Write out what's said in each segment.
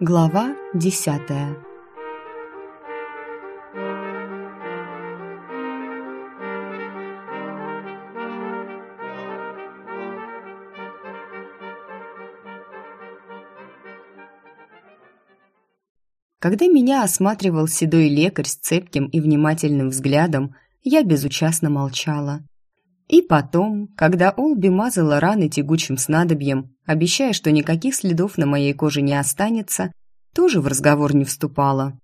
Глава десятая Когда меня осматривал седой лекарь с цепким и внимательным взглядом, я безучастно молчала. И потом, когда Олби мазала раны тягучим снадобьем, обещая, что никаких следов на моей коже не останется, тоже в разговор не вступала.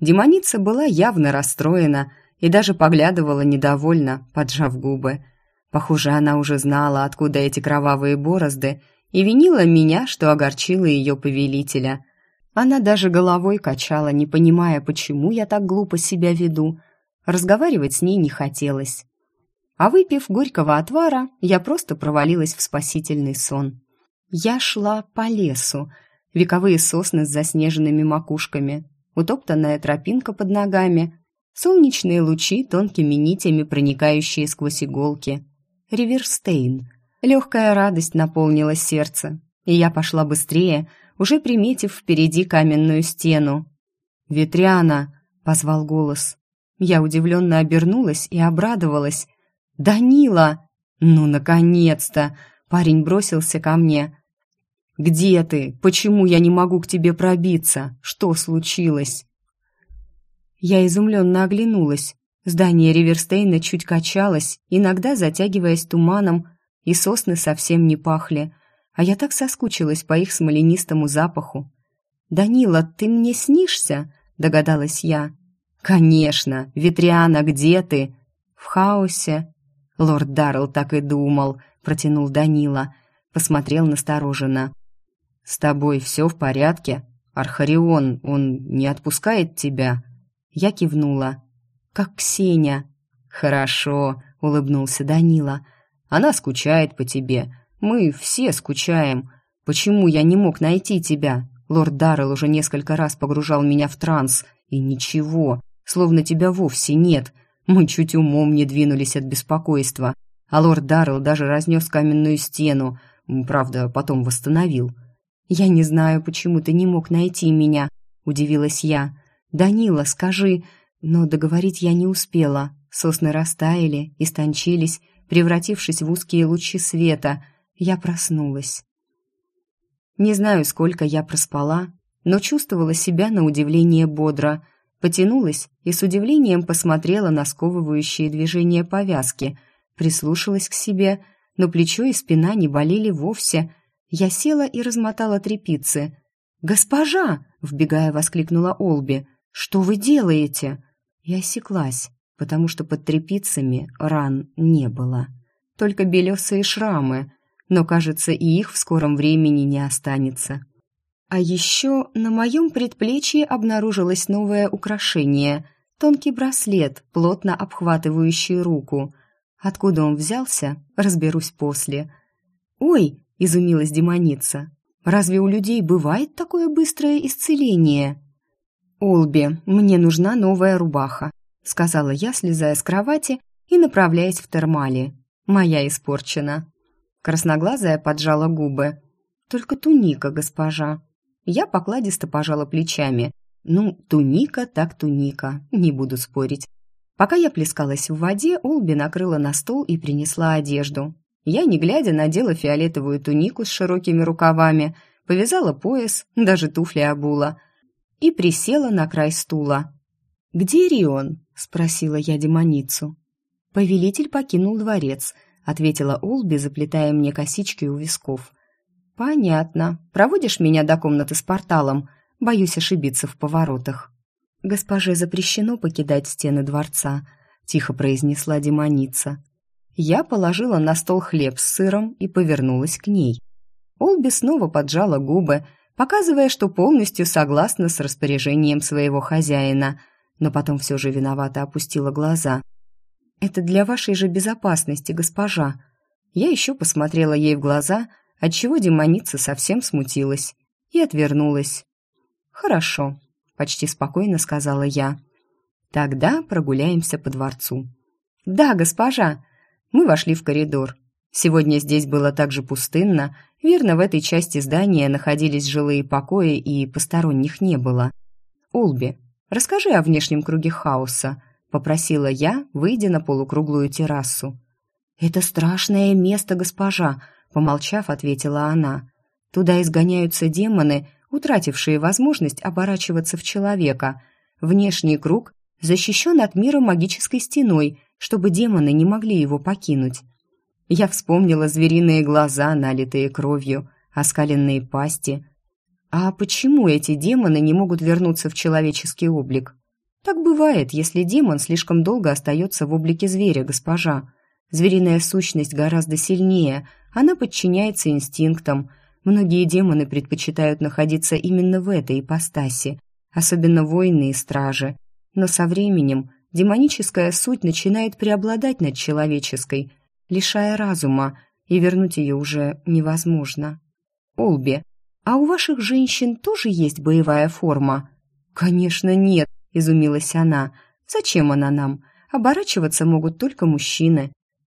Демоница была явно расстроена и даже поглядывала недовольно, поджав губы. Похоже, она уже знала, откуда эти кровавые борозды, и винила меня, что огорчила ее повелителя. Она даже головой качала, не понимая, почему я так глупо себя веду. Разговаривать с ней не хотелось. А выпив горького отвара, я просто провалилась в спасительный сон. Я шла по лесу, вековые сосны с заснеженными макушками, утоптанная тропинка под ногами, солнечные лучи тонкими нитями, проникающие сквозь иголки. Риверстейн. Легкая радость наполнила сердце, и я пошла быстрее, уже приметив впереди каменную стену. «Ветряна!» — позвал голос. Я удивленно обернулась и обрадовалась. «Данила!» «Ну, наконец-то!» Парень бросился ко мне. «Где ты? Почему я не могу к тебе пробиться? Что случилось?» Я изумленно оглянулась. Здание Риверстейна чуть качалось, иногда затягиваясь туманом, и сосны совсем не пахли, а я так соскучилась по их смоленистому запаху. «Данила, ты мне снишься?» — догадалась я. «Конечно! Ветриана, где ты?» «В хаосе», Лорд Даррелл так и думал, протянул Данила, посмотрел настороженно. С тобой все в порядке? Архарион, он не отпускает тебя? Я кивнула. Как Ксения. Хорошо, улыбнулся Данила. Она скучает по тебе. Мы все скучаем. Почему я не мог найти тебя? Лорд Даррелл уже несколько раз погружал меня в транс, и ничего, словно тебя вовсе нет. Мы чуть умом не двинулись от беспокойства, а лорд Даррелл даже разнес каменную стену, правда, потом восстановил. «Я не знаю, почему ты не мог найти меня», — удивилась я. «Данила, скажи...» Но договорить я не успела. Сосны растаяли, истончились, превратившись в узкие лучи света. Я проснулась. Не знаю, сколько я проспала, но чувствовала себя на удивление бодро — потянулась и с удивлением посмотрела на сковывающие движения повязки, прислушалась к себе, но плечо и спина не болели вовсе. Я села и размотала трепицы. «Госпожа!» — вбегая, воскликнула Олби. «Что вы делаете?» Я осеклась, потому что под трепицами ран не было. Только белесые шрамы, но, кажется, и их в скором времени не останется. А еще на моем предплечье обнаружилось новое украшение — тонкий браслет, плотно обхватывающий руку. Откуда он взялся, разберусь после. «Ой!» — изумилась демоница. «Разве у людей бывает такое быстрое исцеление?» «Олби, мне нужна новая рубаха», — сказала я, слезая с кровати и направляясь в термали. «Моя испорчена». Красноглазая поджала губы. «Только туника, госпожа», я покладисто пожала плечами. Ну, туника так туника, не буду спорить. Пока я плескалась в воде, Олби накрыла на стол и принесла одежду. Я, не глядя, надела фиолетовую тунику с широкими рукавами, повязала пояс, даже туфли обула и присела на край стула. «Где Рион?» — спросила я демоницу. «Повелитель покинул дворец», — ответила Олби, заплетая мне косички у висков. «Понятно. Проводишь меня до комнаты с порталом? Боюсь ошибиться в поворотах». «Госпоже запрещено покидать стены дворца», — тихо произнесла демоница. Я положила на стол хлеб с сыром и повернулась к ней. Олби снова поджала губы, показывая, что полностью согласна с распоряжением своего хозяина, но потом все же виновато опустила глаза. «Это для вашей же безопасности, госпожа». Я еще посмотрела ей в глаза — отчего демоница совсем смутилась и отвернулась. «Хорошо», — почти спокойно сказала я. «Тогда прогуляемся по дворцу». «Да, госпожа!» Мы вошли в коридор. Сегодня здесь было так же пустынно, Верно, в этой части здания находились жилые покои и посторонних не было. «Улби, расскажи о внешнем круге хаоса», — попросила я, выйдя на полукруглую террасу. «Это страшное место, госпожа», — помолчав, ответила она. «Туда изгоняются демоны, утратившие возможность оборачиваться в человека. Внешний круг защищен от мира магической стеной, чтобы демоны не могли его покинуть. Я вспомнила звериные глаза, налитые кровью, оскаленные пасти. А почему эти демоны не могут вернуться в человеческий облик? Так бывает, если демон слишком долго остается в облике зверя, госпожа. Звериная сущность гораздо сильнее, она подчиняется инстинктам. Многие демоны предпочитают находиться именно в этой ипостаси, особенно воины и стражи. Но со временем демоническая суть начинает преобладать над человеческой, лишая разума, и вернуть ее уже невозможно. Олби, а у ваших женщин тоже есть боевая форма? Конечно, нет, изумилась она. Зачем она нам? Оборачиваться могут только мужчины.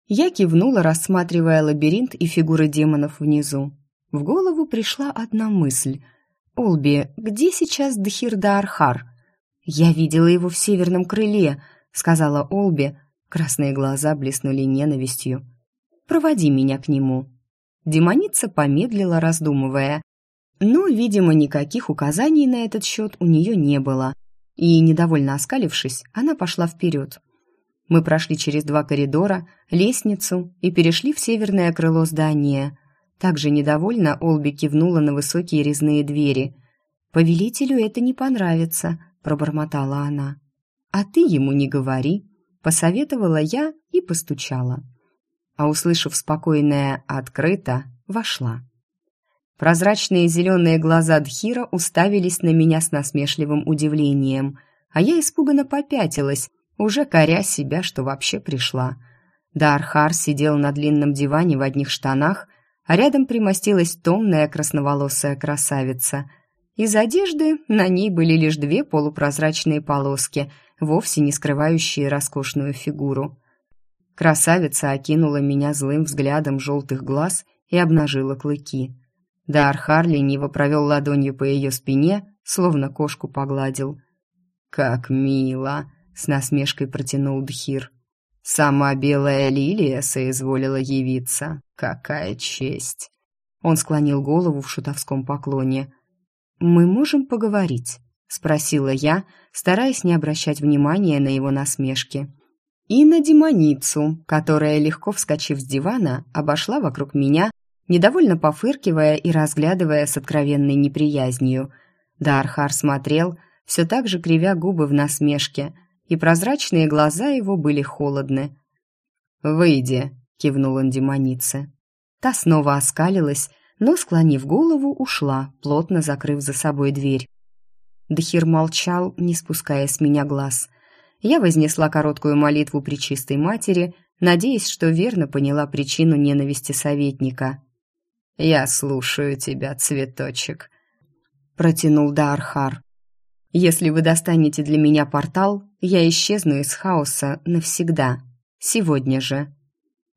Я кивнула, рассматривая лабиринт и фигуры демонов внизу. В голову пришла одна мысль. «Олби, где сейчас Дхирда Архар?» «Я видела его в северном крыле», — сказала Олби. Красные глаза блеснули ненавистью. «Проводи меня к нему». Демоница помедлила, раздумывая. Но, видимо, никаких указаний на этот счет у нее не было. И, недовольно оскалившись, она пошла вперед. Мы прошли через два коридора, лестницу и перешли в северное крыло здания. Также недовольно Олби кивнула на высокие резные двери. «Повелителю это не понравится», пробормотала она. «А ты ему не говори», — посоветовала я и постучала. А услышав спокойное «открыто», вошла. Прозрачные зеленые глаза Дхира уставились на меня с насмешливым удивлением, а я испуганно попятилась, уже коря себя, что вообще пришла. Дархар сидел на длинном диване в одних штанах, а рядом примостилась томная красноволосая красавица — из одежды на ней были лишь две полупрозрачные полоски, вовсе не скрывающие роскошную фигуру. Красавица окинула меня злым взглядом желтых глаз и обнажила клыки. Дар Харли лениво провел ладонью по ее спине, словно кошку погладил. «Как мило!» — с насмешкой протянул Дхир. «Сама белая лилия соизволила явиться. Какая честь!» Он склонил голову в шутовском поклоне. «Мы можем поговорить?» — спросила я, стараясь не обращать внимания на его насмешки. И на демоницу, которая, легко вскочив с дивана, обошла вокруг меня, недовольно пофыркивая и разглядывая с откровенной неприязнью. Дархар смотрел, все так же кривя губы в насмешке, и прозрачные глаза его были холодны. «Выйди», — кивнул он. Та снова оскалилась, но, склонив голову, ушла, плотно закрыв за собой дверь. Дхир молчал, не спуская с меня глаз. Я вознесла короткую молитву при чистой матери, надеясь, что верно поняла причину ненависти советника. «Я слушаю тебя, цветочек», — протянул Даархар. «Если вы достанете для меня портал, я исчезну из хаоса навсегда. Сегодня же».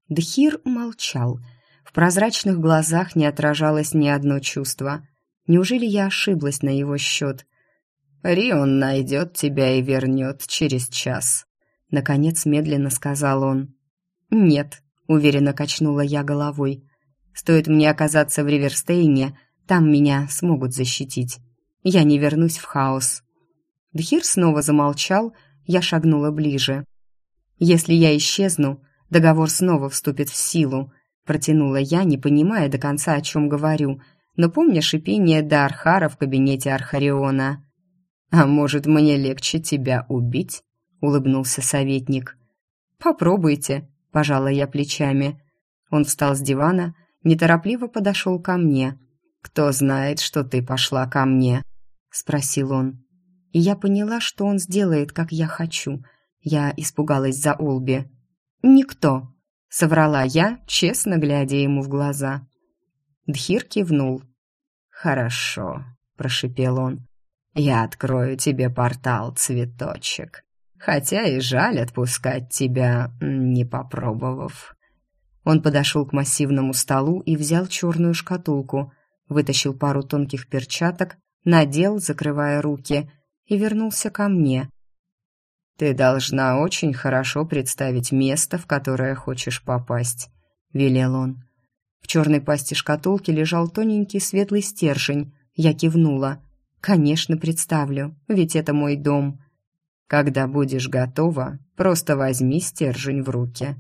Дхир молчал, — в прозрачных глазах не отражалось ни одно чувство. Неужели я ошиблась на его счет? «Рион найдет тебя и вернет через час», — наконец медленно сказал он. «Нет», — уверенно качнула я головой. «Стоит мне оказаться в Риверстейне, там меня смогут защитить. Я не вернусь в хаос». Дхир снова замолчал, я шагнула ближе. «Если я исчезну, договор снова вступит в силу», Протянула я, не понимая до конца, о чем говорю, но помня шипение Дархара в кабинете Архариона. «А может, мне легче тебя убить?» — улыбнулся советник. «Попробуйте», — пожала я плечами. Он встал с дивана, неторопливо подошел ко мне. «Кто знает, что ты пошла ко мне?» — спросил он. И я поняла, что он сделает, как я хочу. Я испугалась за Олби. «Никто», соврала я, честно глядя ему в глаза. Дхир кивнул. «Хорошо», — прошипел он. «Я открою тебе портал, цветочек. Хотя и жаль отпускать тебя, не попробовав». Он подошел к массивному столу и взял черную шкатулку, вытащил пару тонких перчаток, надел, закрывая руки, и вернулся ко мне. «Ты должна очень хорошо представить место, в которое хочешь попасть», — велел он. В черной пасти шкатулки лежал тоненький светлый стержень. Я кивнула. «Конечно, представлю, ведь это мой дом». «Когда будешь готова, просто возьми стержень в руки».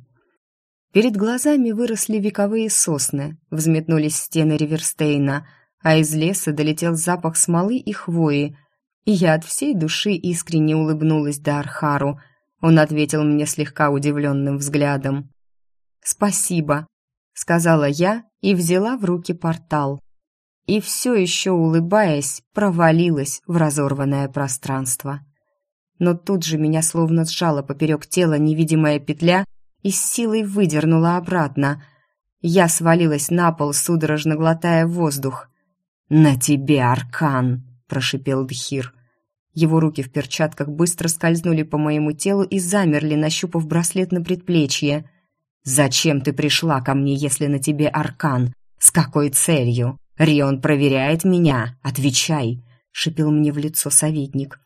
Перед глазами выросли вековые сосны, взметнулись стены Риверстейна, а из леса долетел запах смолы и хвои, и я от всей души искренне улыбнулась Дархару. Он ответил мне слегка удивленным взглядом. «Спасибо», — сказала я и взяла в руки портал. И все еще, улыбаясь, провалилась в разорванное пространство. Но тут же меня словно сжала поперек тела невидимая петля — и с силой выдернула обратно. Я свалилась на пол, судорожно глотая воздух. «На тебе, Аркан!» – прошипел Дхир. Его руки в перчатках быстро скользнули по моему телу и замерли, нащупав браслет на предплечье. «Зачем ты пришла ко мне, если на тебе Аркан? С какой целью? Рион проверяет меня. Отвечай!» — шипел мне в лицо советник.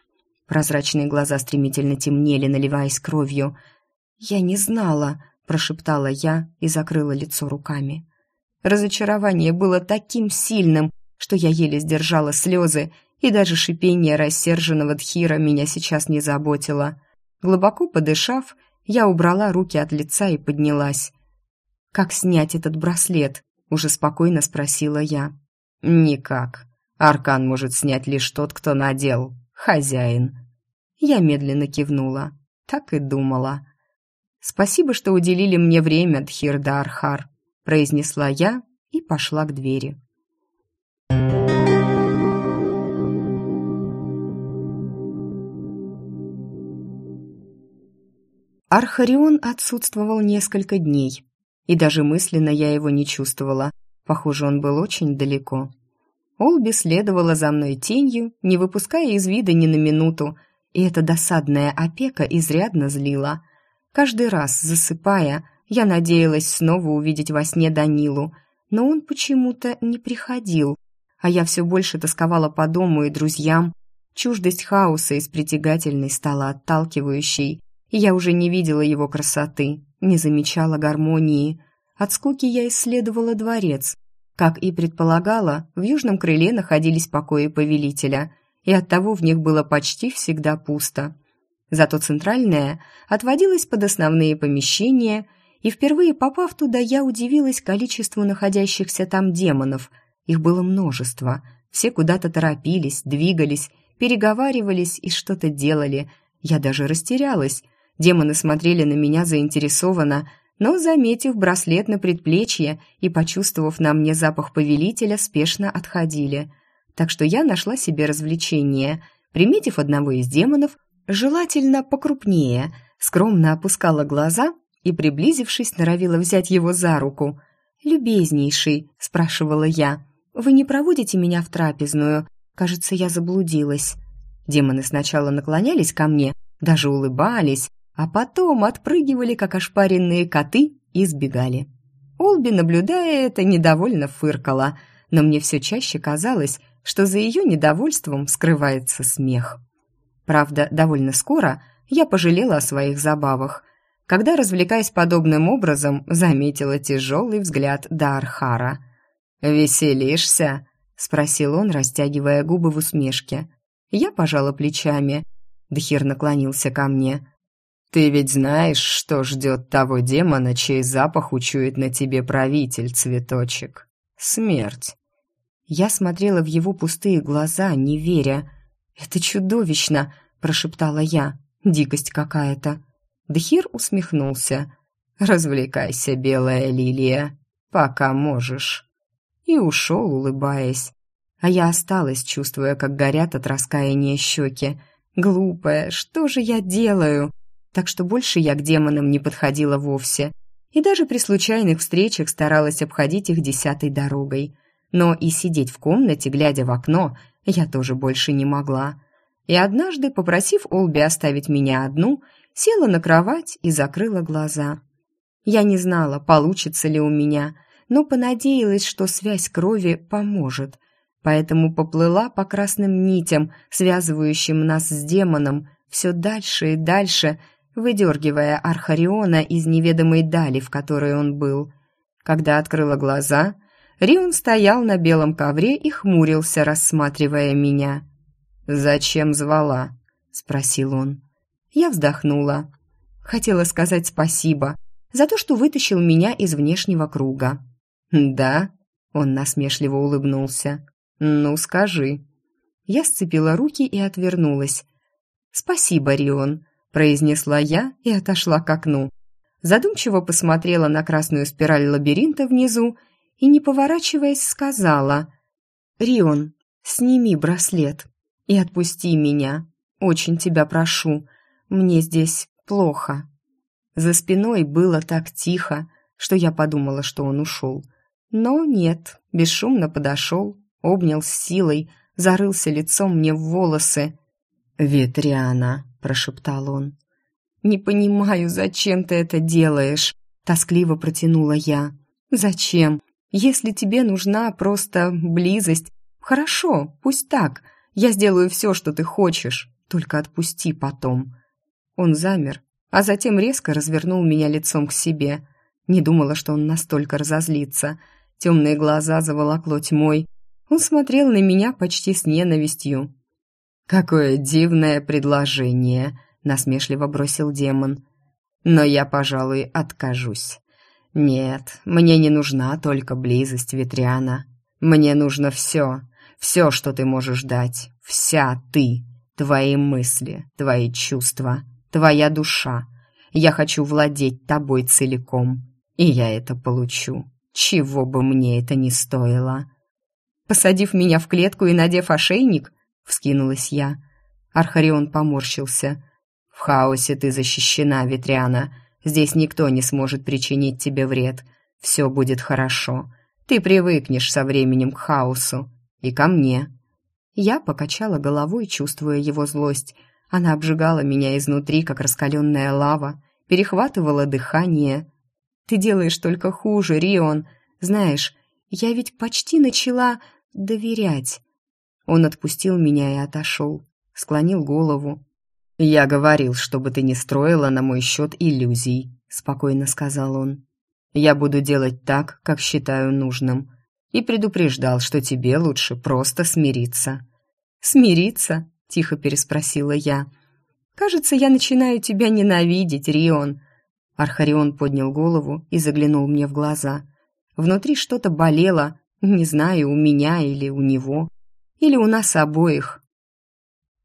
Прозрачные глаза стремительно темнели, наливаясь кровью — «Я не знала», — прошептала я и закрыла лицо руками. Разочарование было таким сильным, что я еле сдержала слезы, и даже шипение рассерженного Дхира меня сейчас не заботило. Глубоко подышав, я убрала руки от лица и поднялась. «Как снять этот браслет?» — уже спокойно спросила я. «Никак. Аркан может снять лишь тот, кто надел. Хозяин». Я медленно кивнула. Так и думала. «Спасибо, что уделили мне время, Дхирда Архар», — произнесла я и пошла к двери. Архарион отсутствовал несколько дней, и даже мысленно я его не чувствовала. Похоже, он был очень далеко. Олби следовала за мной тенью, не выпуская из вида ни на минуту, и эта досадная опека изрядно злила — Каждый раз, засыпая, я надеялась снова увидеть во сне Данилу, но он почему-то не приходил, а я все больше тосковала по дому и друзьям. Чуждость хаоса из притягательной стала отталкивающей, я уже не видела его красоты, не замечала гармонии. От скуки я исследовала дворец. Как и предполагала, в южном крыле находились покои повелителя, и оттого в них было почти всегда пусто. Зато центральная отводилась под основные помещения, и впервые попав туда, я удивилась количеству находящихся там демонов. Их было множество. Все куда-то торопились, двигались, переговаривались и что-то делали. Я даже растерялась. Демоны смотрели на меня заинтересованно, но, заметив браслет на предплечье и почувствовав на мне запах повелителя, спешно отходили. Так что я нашла себе развлечение. Приметив одного из демонов, желательно покрупнее, скромно опускала глаза и, приблизившись, норовила взять его за руку. «Любезнейший», — спрашивала я, — «вы не проводите меня в трапезную? Кажется, я заблудилась». Демоны сначала наклонялись ко мне, даже улыбались, а потом отпрыгивали, как ошпаренные коты, и сбегали. Олби, наблюдая это, недовольно фыркала, но мне все чаще казалось, что за ее недовольством скрывается смех. Правда, довольно скоро я пожалела о своих забавах, когда, развлекаясь подобным образом, заметила тяжелый взгляд Дархара. «Веселишься?» — спросил он, растягивая губы в усмешке. Я пожала плечами. Дхир наклонился ко мне. «Ты ведь знаешь, что ждет того демона, чей запах учует на тебе правитель, цветочек? Смерть». Я смотрела в его пустые глаза, не веря. «Это чудовищно!» – прошептала я. «Дикость какая-то!» Дхир усмехнулся. «Развлекайся, белая лилия, пока можешь». И ушел, улыбаясь. А я осталась, чувствуя, как горят от раскаяния щеки. Глупая, что же я делаю? Так что больше я к демонам не подходила вовсе. И даже при случайных встречах старалась обходить их десятой дорогой. Но и сидеть в комнате, глядя в окно, я тоже больше не могла. И однажды, попросив Олби оставить меня одну, села на кровать и закрыла глаза. Я не знала, получится ли у меня, но понадеялась, что связь крови поможет. Поэтому поплыла по красным нитям, связывающим нас с демоном, все дальше и дальше, выдергивая Архариона из неведомой дали, в которой он был. Когда открыла глаза, Рион стоял на белом ковре и хмурился, рассматривая меня. «Зачем звала?» — спросил он. Я вздохнула. Хотела сказать спасибо за то, что вытащил меня из внешнего круга. «Да?» — он насмешливо улыбнулся. «Ну, скажи». Я сцепила руки и отвернулась. «Спасибо, Рион», — произнесла я и отошла к окну. Задумчиво посмотрела на красную спираль лабиринта внизу и, не поворачиваясь, сказала «Рион, сними браслет и отпусти меня. Очень тебя прошу, мне здесь плохо». За спиной было так тихо, что я подумала, что он ушел. Но нет, бесшумно подошел, обнял с силой, зарылся лицом мне в волосы. «Ветряна», — прошептал он. «Не понимаю, зачем ты это делаешь?» — тоскливо протянула я. «Зачем? Если тебе нужна просто близость, хорошо, пусть так. Я сделаю все, что ты хочешь, только отпусти потом». Он замер, а затем резко развернул меня лицом к себе. Не думала, что он настолько разозлится. Темные глаза заволокло тьмой. Он смотрел на меня почти с ненавистью. «Какое дивное предложение!» — насмешливо бросил демон. «Но я, пожалуй, откажусь. Нет, мне не нужна только близость Ветряна. Мне нужно все, все, что ты можешь дать, вся ты, твои мысли, твои чувства» твоя душа. Я хочу владеть тобой целиком, и я это получу, чего бы мне это ни стоило. Посадив меня в клетку и надев ошейник, вскинулась я. Архарион поморщился. В хаосе ты защищена, Ветряна. Здесь никто не сможет причинить тебе вред. Все будет хорошо. Ты привыкнешь со временем к хаосу. И ко мне. Я покачала головой, чувствуя его злость, она обжигала меня изнутри, как раскаленная лава, перехватывала дыхание. «Ты делаешь только хуже, Рион. Знаешь, я ведь почти начала доверять». Он отпустил меня и отошел, склонил голову. «Я говорил, чтобы ты не строила на мой счет иллюзий», — спокойно сказал он. «Я буду делать так, как считаю нужным, и предупреждал, что тебе лучше просто смириться». «Смириться?» — тихо переспросила я. «Кажется, я начинаю тебя ненавидеть, Рион». Архарион поднял голову и заглянул мне в глаза. Внутри что-то болело, не знаю, у меня или у него, или у нас обоих.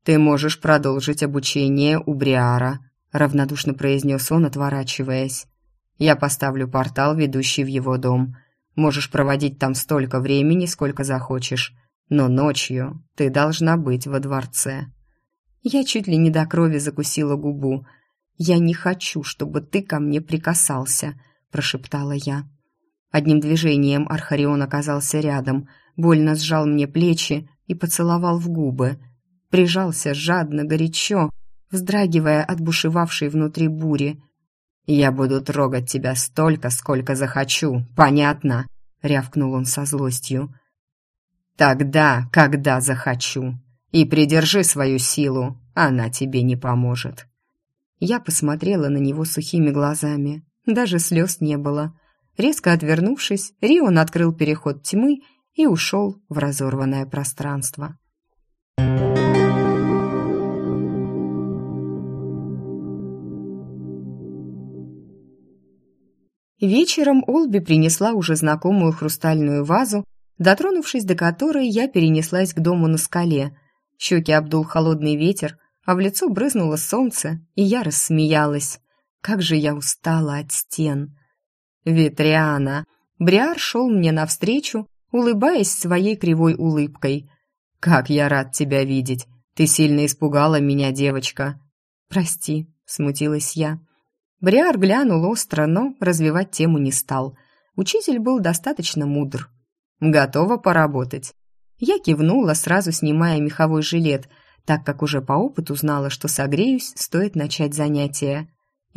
«Ты можешь продолжить обучение у Бриара», — равнодушно произнес он, отворачиваясь. «Я поставлю портал, ведущий в его дом. Можешь проводить там столько времени, сколько захочешь но ночью ты должна быть во дворце». Я чуть ли не до крови закусила губу. «Я не хочу, чтобы ты ко мне прикасался», — прошептала я. Одним движением Архарион оказался рядом, больно сжал мне плечи и поцеловал в губы. Прижался жадно, горячо, вздрагивая от бушевавшей внутри бури. «Я буду трогать тебя столько, сколько захочу, понятно?» — рявкнул он со злостью. Тогда, когда захочу. И придержи свою силу, она тебе не поможет. Я посмотрела на него сухими глазами. Даже слез не было. Резко отвернувшись, Рион открыл переход тьмы и ушел в разорванное пространство. Вечером Олби принесла уже знакомую хрустальную вазу дотронувшись до которой, я перенеслась к дому на скале. Щеки обдул холодный ветер, а в лицо брызнуло солнце, и я рассмеялась. Как же я устала от стен. «Ветряна!» Бриар шел мне навстречу, улыбаясь своей кривой улыбкой. «Как я рад тебя видеть! Ты сильно испугала меня, девочка!» «Прости», — смутилась я. Бриар глянул остро, но развивать тему не стал. Учитель был достаточно мудр. Готова поработать?» Я кивнула, сразу снимая меховой жилет, так как уже по опыту знала, что согреюсь, стоит начать занятие.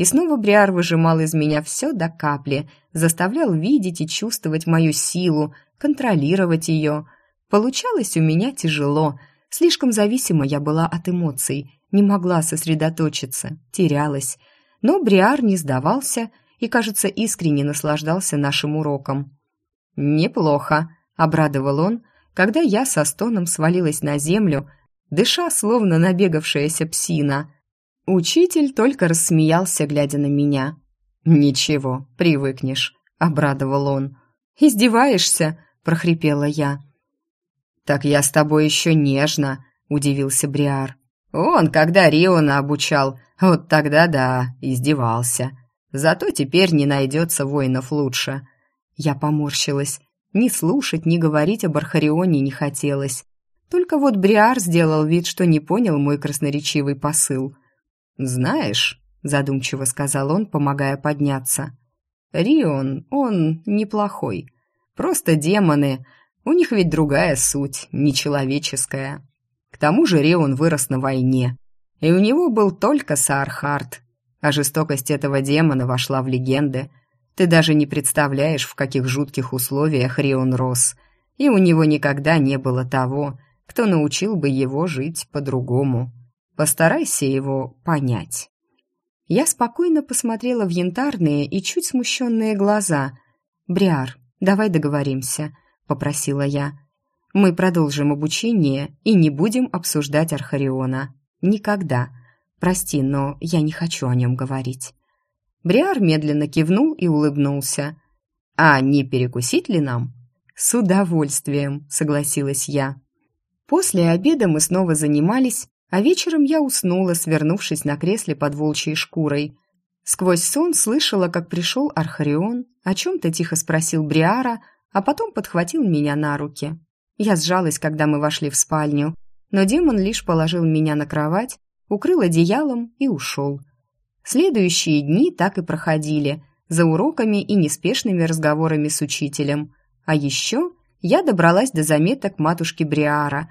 И снова Бриар выжимал из меня все до капли, заставлял видеть и чувствовать мою силу, контролировать ее. Получалось у меня тяжело, слишком зависима я была от эмоций, не могла сосредоточиться, терялась. Но Бриар не сдавался и, кажется, искренне наслаждался нашим уроком. «Неплохо», — обрадовал он, когда я со стоном свалилась на землю, дыша, словно набегавшаяся псина. Учитель только рассмеялся, глядя на меня. «Ничего, привыкнешь», — обрадовал он. «Издеваешься?» — прохрипела я. «Так я с тобой еще нежно», — удивился Бриар. «Он, когда Риона обучал, вот тогда да, издевался. Зато теперь не найдется воинов лучше». Я поморщилась. Ни слушать, ни говорить об Архарионе не хотелось. Только вот Бриар сделал вид, что не понял мой красноречивый посыл. «Знаешь», — задумчиво сказал он, помогая подняться, «Рион, он неплохой. Просто демоны. У них ведь другая суть, нечеловеческая. К тому же Рион вырос на войне, и у него был только Саархард. А жестокость этого демона вошла в легенды — ты даже не представляешь, в каких жутких условиях Рион рос, и у него никогда не было того, кто научил бы его жить по-другому. Постарайся его понять. Я спокойно посмотрела в янтарные и чуть смущенные глаза. «Бриар, давай договоримся», — попросила я. «Мы продолжим обучение и не будем обсуждать Архариона. Никогда. Прости, но я не хочу о нем говорить». Бриар медленно кивнул и улыбнулся. «А не перекусить ли нам?» «С удовольствием», — согласилась я. После обеда мы снова занимались, а вечером я уснула, свернувшись на кресле под волчьей шкурой. Сквозь сон слышала, как пришел Архарион, о чем-то тихо спросил Бриара, а потом подхватил меня на руки. Я сжалась, когда мы вошли в спальню, но демон лишь положил меня на кровать, укрыл одеялом и ушел. Следующие дни так и проходили, за уроками и неспешными разговорами с учителем. А еще я добралась до заметок матушки Бриара,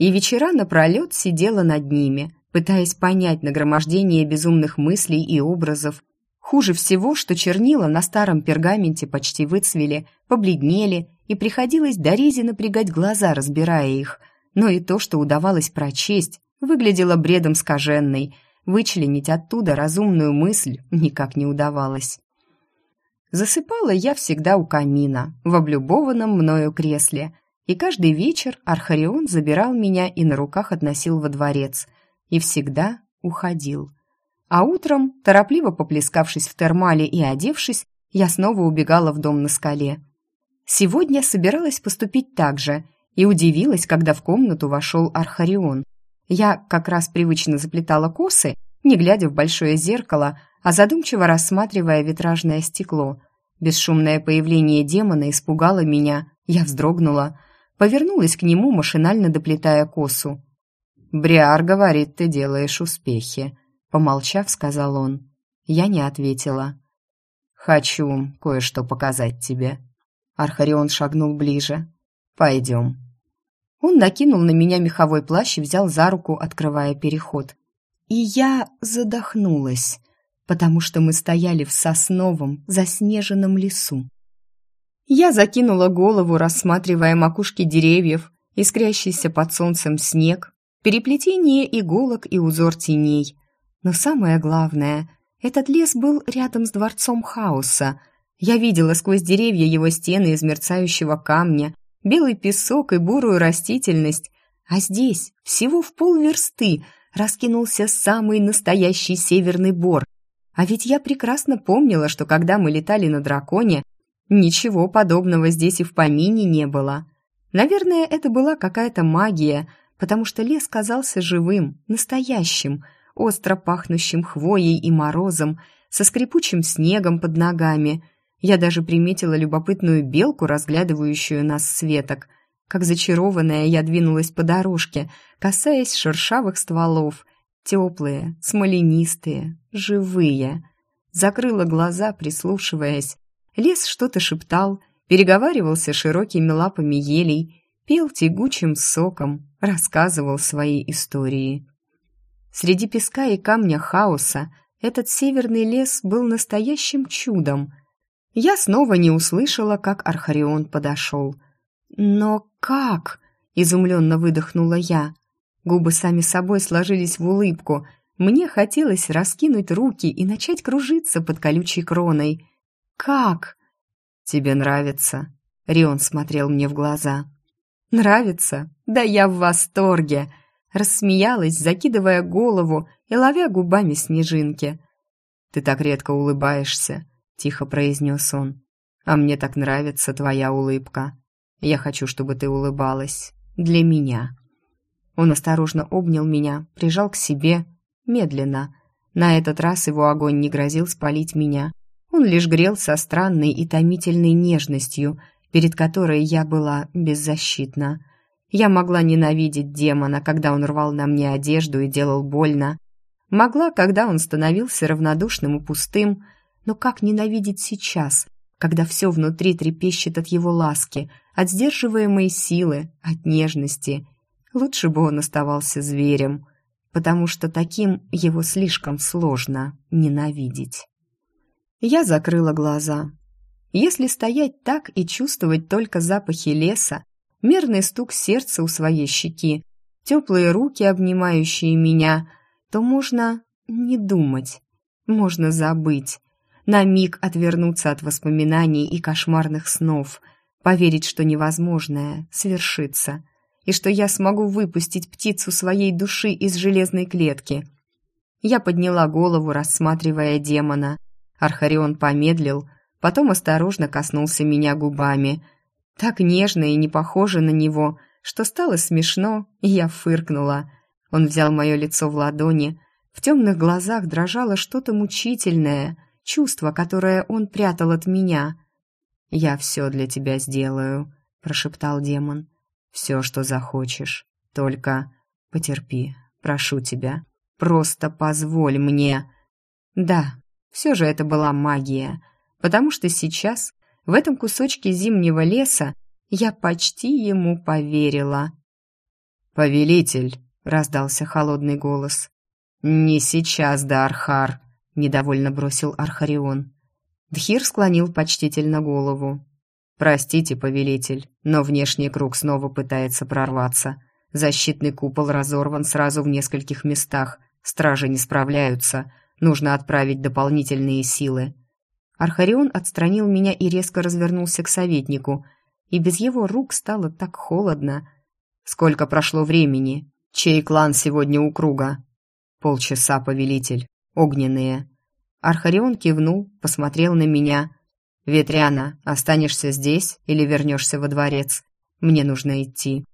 и вечера напролет сидела над ними, пытаясь понять нагромождение безумных мыслей и образов. Хуже всего, что чернила на старом пергаменте почти выцвели, побледнели, и приходилось до рези напрягать глаза, разбирая их. Но и то, что удавалось прочесть, выглядело бредом скаженной – Вычленить оттуда разумную мысль никак не удавалось. Засыпала я всегда у камина, в облюбованном мною кресле, и каждый вечер Архарион забирал меня и на руках относил во дворец, и всегда уходил. А утром, торопливо поплескавшись в термале и одевшись, я снова убегала в дом на скале. Сегодня собиралась поступить так же и удивилась, когда в комнату вошел Архарион. Я как раз привычно заплетала косы, не глядя в большое зеркало, а задумчиво рассматривая витражное стекло. Бесшумное появление демона испугало меня, я вздрогнула, повернулась к нему, машинально доплетая косу. «Бриар говорит, ты делаешь успехи», — помолчав, сказал он. Я не ответила. «Хочу кое-что показать тебе». Архарион шагнул ближе. «Пойдем». Он накинул на меня меховой плащ и взял за руку, открывая переход. И я задохнулась, потому что мы стояли в сосновом, заснеженном лесу. Я закинула голову, рассматривая макушки деревьев, искрящийся под солнцем снег, переплетение иголок и узор теней. Но самое главное, этот лес был рядом с дворцом хаоса. Я видела сквозь деревья его стены из мерцающего камня, белый песок и бурую растительность, а здесь, всего в полверсты, раскинулся самый настоящий северный бор. А ведь я прекрасно помнила, что когда мы летали на драконе, ничего подобного здесь и в помине не было. Наверное, это была какая-то магия, потому что лес казался живым, настоящим, остро пахнущим хвоей и морозом, со скрипучим снегом под ногами – я даже приметила любопытную белку, разглядывающую нас с веток. Как зачарованная, я двинулась по дорожке, касаясь шершавых стволов. Теплые, смоленистые, живые. Закрыла глаза, прислушиваясь. Лес что-то шептал, переговаривался широкими лапами елей, пел тягучим соком, рассказывал свои истории. Среди песка и камня хаоса этот северный лес был настоящим чудом. Я снова не услышала, как Архарион подошел. «Но как?» — изумленно выдохнула я. Губы сами собой сложились в улыбку. Мне хотелось раскинуть руки и начать кружиться под колючей кроной. «Как?» «Тебе нравится?» — Рион смотрел мне в глаза. «Нравится? Да я в восторге!» Рассмеялась, закидывая голову и ловя губами снежинки. «Ты так редко улыбаешься», — тихо произнес он. «А мне так нравится твоя улыбка. Я хочу, чтобы ты улыбалась. Для меня». Он осторожно обнял меня, прижал к себе, медленно. На этот раз его огонь не грозил спалить меня. Он лишь грел со странной и томительной нежностью, перед которой я была беззащитна. Я могла ненавидеть демона, когда он рвал на мне одежду и делал больно. Могла, когда он становился равнодушным и пустым. Но как ненавидеть сейчас, когда все внутри трепещет от его ласки, от сдерживаемой силы, от нежности? Лучше бы он оставался зверем, потому что таким его слишком сложно ненавидеть. Я закрыла глаза. Если стоять так и чувствовать только запахи леса, мерный стук сердца у своей щеки, теплые руки, обнимающие меня, то можно не думать, можно забыть, на миг отвернуться от воспоминаний и кошмарных снов, поверить, что невозможное свершится, и что я смогу выпустить птицу своей души из железной клетки. Я подняла голову, рассматривая демона. Архарион помедлил, потом осторожно коснулся меня губами — так нежно и не похоже на него, что стало смешно, и я фыркнула. Он взял мое лицо в ладони. В темных глазах дрожало что-то мучительное, чувство, которое он прятал от меня. «Я все для тебя сделаю», — прошептал демон. «Все, что захочешь. Только потерпи, прошу тебя. Просто позволь мне». Да, все же это была магия, потому что сейчас в этом кусочке зимнего леса я почти ему поверила. «Повелитель!» — раздался холодный голос. «Не сейчас, да, Архар!» — недовольно бросил Архарион. Дхир склонил почтительно голову. «Простите, повелитель, но внешний круг снова пытается прорваться. Защитный купол разорван сразу в нескольких местах. Стражи не справляются. Нужно отправить дополнительные силы. Архарион отстранил меня и резко развернулся к советнику, и без его рук стало так холодно. «Сколько прошло времени? Чей клан сегодня у круга?» «Полчаса, повелитель. Огненные». Архарион кивнул, посмотрел на меня. «Ветряна, останешься здесь или вернешься во дворец? Мне нужно идти».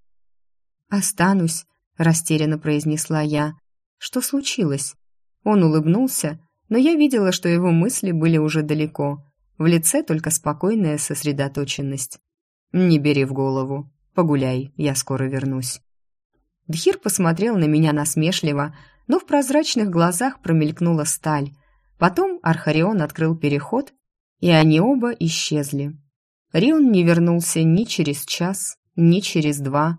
«Останусь», — растерянно произнесла я. «Что случилось?» Он улыбнулся, но я видела, что его мысли были уже далеко. В лице только спокойная сосредоточенность. «Не бери в голову. Погуляй, я скоро вернусь». Дхир посмотрел на меня насмешливо, но в прозрачных глазах промелькнула сталь. Потом Архарион открыл переход, и они оба исчезли. Рион не вернулся ни через час, ни через два.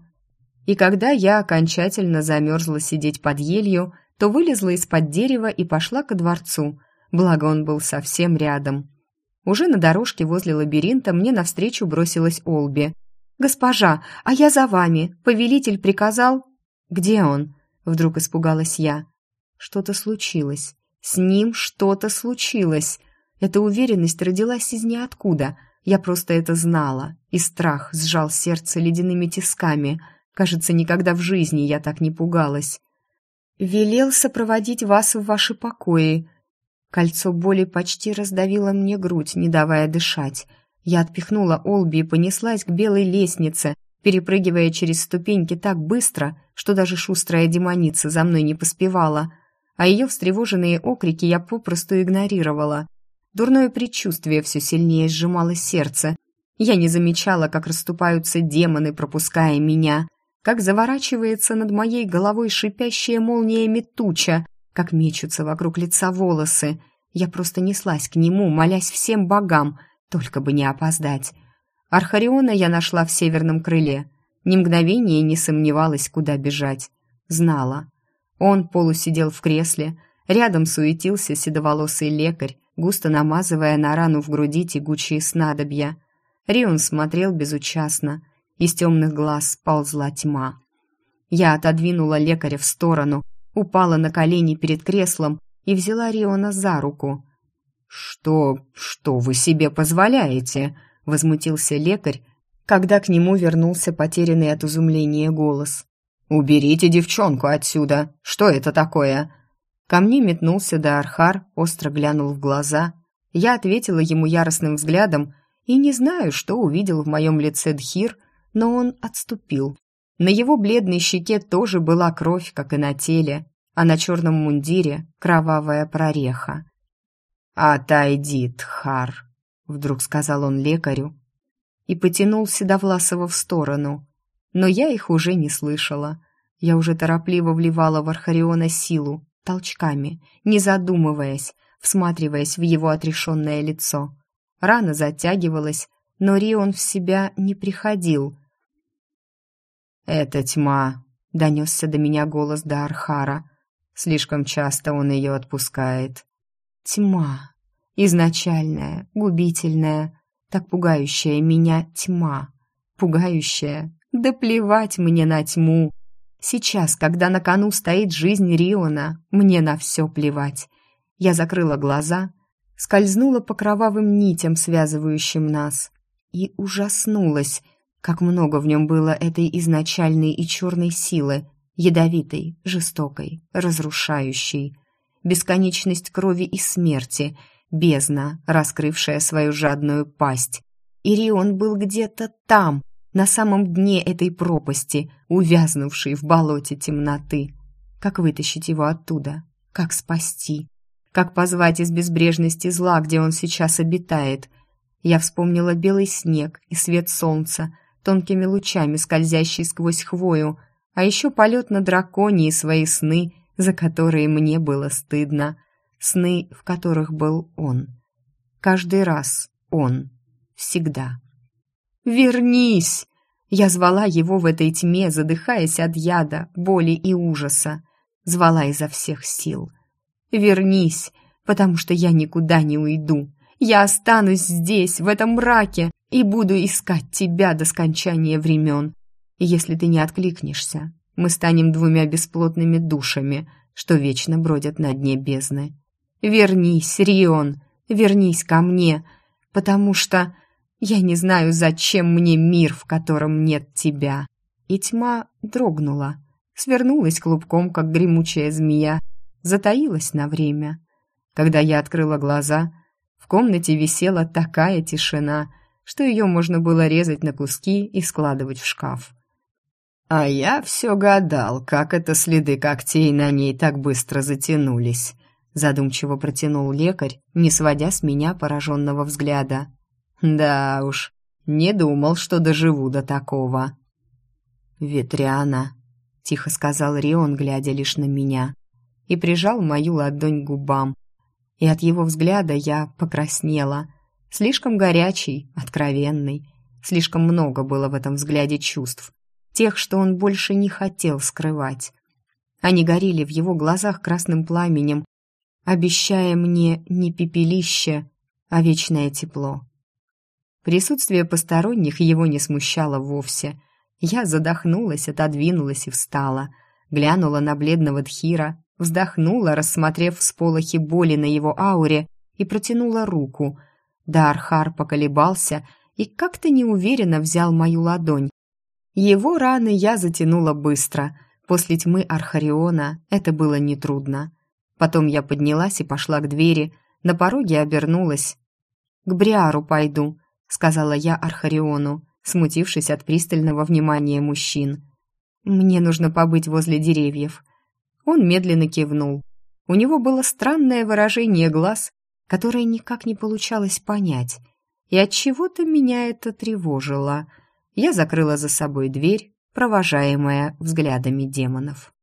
И когда я окончательно замерзла сидеть под елью, то вылезла из-под дерева и пошла ко дворцу, благо он был совсем рядом. Уже на дорожке возле лабиринта мне навстречу бросилась Олби. «Госпожа, а я за вами. Повелитель приказал...» «Где он?» — вдруг испугалась я. «Что-то случилось. С ним что-то случилось. Эта уверенность родилась из ниоткуда. Я просто это знала, и страх сжал сердце ледяными тисками. Кажется, никогда в жизни я так не пугалась. «Велел сопроводить вас в ваши покои». Кольцо боли почти раздавило мне грудь, не давая дышать. Я отпихнула Олби и понеслась к белой лестнице, перепрыгивая через ступеньки так быстро, что даже шустрая демоница за мной не поспевала, а ее встревоженные окрики я попросту игнорировала. Дурное предчувствие все сильнее сжимало сердце. Я не замечала, как расступаются демоны, пропуская меня как заворачивается над моей головой шипящая молниями туча, как мечутся вокруг лица волосы. Я просто неслась к нему, молясь всем богам, только бы не опоздать. Архариона я нашла в северном крыле. Ни мгновения не сомневалась, куда бежать. Знала. Он полусидел в кресле, Рядом суетился седоволосый лекарь, густо намазывая на рану в груди тягучие снадобья. Рион смотрел безучастно, из темных глаз ползла тьма. Я отодвинула лекаря в сторону, упала на колени перед креслом и взяла Риона за руку. «Что... что вы себе позволяете?» — возмутился лекарь, когда к нему вернулся потерянный от изумления голос. «Уберите девчонку отсюда! Что это такое?» Ко мне метнулся Даархар, остро глянул в глаза. Я ответила ему яростным взглядом и не знаю, что увидел в моем лице Дхир, но он отступил. На его бледной щеке тоже была кровь, как и на теле, а на черном мундире кровавая прореха. «Отойди, Тхар», — вдруг сказал он лекарю, и потянул Седовласова в сторону. Но я их уже не слышала. Я уже торопливо вливала в Архариона силу, толчками, не задумываясь, всматриваясь в его отрешенное лицо. Рана затягивалась, но Рион в себя не приходил. «Это тьма», — донесся до меня голос Даархара. Слишком часто он ее отпускает. «Тьма. Изначальная, губительная, так пугающая меня тьма. Пугающая. Да плевать мне на тьму. Сейчас, когда на кону стоит жизнь Риона, мне на все плевать. Я закрыла глаза, скользнула по кровавым нитям, связывающим нас, и ужаснулась, как много в нем было этой изначальной и черной силы, ядовитой, жестокой, разрушающей. Бесконечность крови и смерти — бездна, раскрывшая свою жадную пасть. Ирион был где-то там, на самом дне этой пропасти, увязнувшей в болоте темноты. Как вытащить его оттуда? Как спасти? Как позвать из безбрежности зла, где он сейчас обитает? Я вспомнила белый снег и свет солнца, тонкими лучами скользящий сквозь хвою, а еще полет на драконе и свои сны, за которые мне было стыдно сны, в которых был он. Каждый раз он. Всегда. «Вернись!» Я звала его в этой тьме, задыхаясь от яда, боли и ужаса. Звала изо всех сил. «Вернись, потому что я никуда не уйду. Я останусь здесь, в этом мраке, и буду искать тебя до скончания времен. И если ты не откликнешься, мы станем двумя бесплотными душами, что вечно бродят на дне бездны. Вернись, Рион, вернись ко мне, потому что я не знаю, зачем мне мир, в котором нет тебя». И тьма дрогнула, свернулась клубком, как гремучая змея, затаилась на время. Когда я открыла глаза, в комнате висела такая тишина, что ее можно было резать на куски и складывать в шкаф. А я все гадал, как это следы когтей на ней так быстро затянулись задумчиво протянул лекарь, не сводя с меня пораженного взгляда. Да уж, не думал, что доживу до такого. Ветряна, тихо сказал Рион, глядя лишь на меня, и прижал мою ладонь к губам. И от его взгляда я покраснела. Слишком горячий, откровенный. Слишком много было в этом взгляде чувств, тех, что он больше не хотел скрывать. Они горели в его глазах красным пламенем, обещая мне не пепелище, а вечное тепло. Присутствие посторонних его не смущало вовсе. Я задохнулась, отодвинулась и встала, глянула на бледного Тхира, вздохнула, рассмотрев всполохи боли на его ауре, и протянула руку. Дархар поколебался и как-то неуверенно взял мою ладонь. Его раны я затянула быстро. После тьмы Архариона это было нетрудно. Потом я поднялась и пошла к двери, на пороге обернулась. «К Бриару пойду», — сказала я Архариону, смутившись от пристального внимания мужчин. «Мне нужно побыть возле деревьев». Он медленно кивнул. У него было странное выражение глаз, которое никак не получалось понять, и от чего то меня это тревожило. Я закрыла за собой дверь, провожаемая взглядами демонов.